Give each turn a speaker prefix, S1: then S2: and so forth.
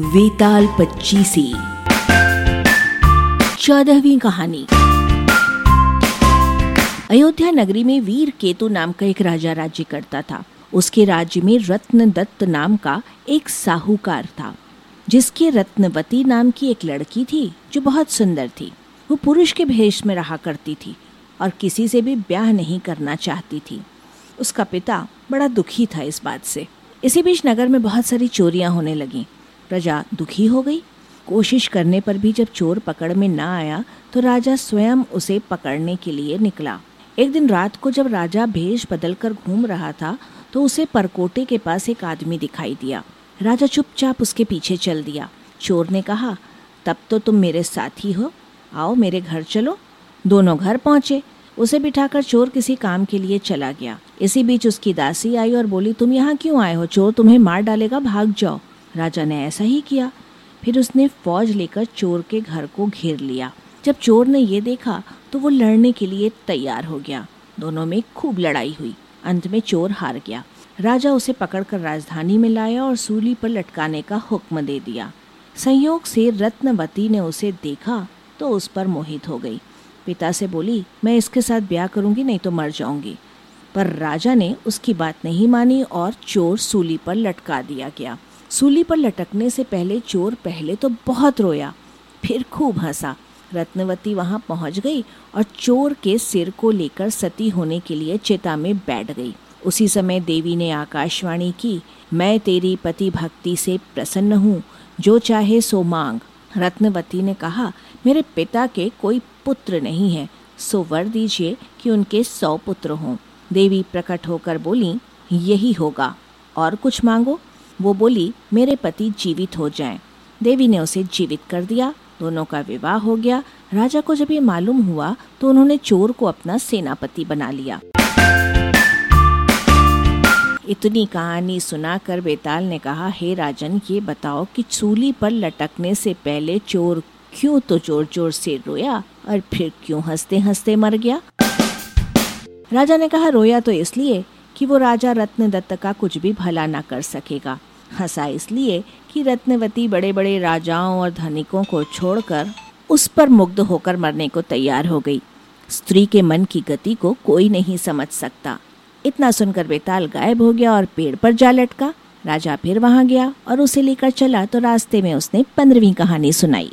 S1: वेताल पच्चीसी। चौदहवीं कहानी। अयोध्या नगरी में वीर केतु नाम का एक राजा राज्य करता था। उसके राज्य में रत्न दत्त नाम का एक साहूकार था, जिसके रत्नवती नाम की एक लड़की थी जो बहुत सुंदर थी। वो पुरुष के भेष में रहा करती थी और किसी से भी ब्याह नहीं करना चाहती थी। उसका पिता बड़ा दुखी था इस बात से। इसी बीच नगर में बहुत सारी चोरियाँ होने लगीं। प्रजा दुखी हो गई। कोशिश करने पर भी जब चोर पकड़ में ना आया तो राजा स्वयं उसे पकड़ने के लिए निकला। एक दिन रात को जब राजा भेष बदल कर घूम रहा था तो उसे परकोटे के पास एक आदमी दिखाई दिया। राजा चुपचाप उसके पीछे चल दिया। चोर ने कहा, तब तो तुम मेरे साथी हो। आओ मेरे घर चलो। दोनों घर पहुँचे उसे बिठाकर चोर किसी काम के लिए चला गया। इसी बीच उसकी दासी आई और बोली, तुम यहाँ क्यों आए हो? चोर तुम्हें मार डालेगा, भाग जाओ। राजा ने ऐसा ही किया। फिर उसने फौज लेकर चोर के घर को घेर लिया। जब चोर ने ये देखा तो वो लड़ने के लिए तैयार हो गया। दोनों में खूब लड़ाई हुई। अंत में चोर हार गया। राजा उसे पकड़कर राजधानी में लाया और सूली पर लटकाने का हुक्म दे दिया। संयोग से रत्नवती ने उसे देखा तो उस पर मोहित हो गई। पिता से बोली, मैं इसके साथ ब्याह करूँगी, नहीं तो मर जाऊँगी। पर राजा ने उसकी बात नहीं मानी और चोर सूली पर लटका दिया गया। सूली पर लटकने से पहले चोर पहले तो बहुत रोया, फिर खूब हंसा। रत्नवती वहाँ पहुँच गई और चोर के सिर को लेकर सती होने के लिए चिता में बैठ गई। उसी समय देवी ने आकाशवाणी की, मैं तेरी पति भक्ति से प्रसन्न हूँ, जो चाहे सो मांग। रत्नवती ने कहा, मेरे पिता के कोई पुत्र नहीं है, सो वर दीजिए कि उनके सौ पुत्र हों। देवी प्रकट होकर बोली, यही होगा, और कुछ मांगो? वो बोली, मेरे पति जीवित हो जाएँ। देवी ने उसे जीवित कर दिया। दोनों का विवाह हो गया। राजा को जब ये मालूम हुआ तो उन्होंने चोर को अपना सेनापति बना लिया। इतनी कहानी सुनाकर बेताल ने कहा, हे राजन, ये बताओ कि चूली पर लटकने से पहले चोर क्यों तो ज़ोर ज़ोर से रोया और फिर क्यों हँसते हँसते मर गया? राजा ने कहा, रोया तो इसलिए कि वो राजा रत्नदत्त का कुछ भी भला ना कर सकेगा। हंसा इसलिए कि रत्नवती बड़े बड़े राजाओं और धनिकों को छोड़कर उस पर मुग्ध होकर मरने को तैयार हो गई। स्त्री के मन की गति को कोई नहीं समझ सकता। इतना सुनकर बेताल गायब हो गया और पेड़ पर जा लटका। राजा फिर वहाँ गया और उसे लेकर चला तो रास्ते में उसने पंद्रहवीं कहानी सुनाई।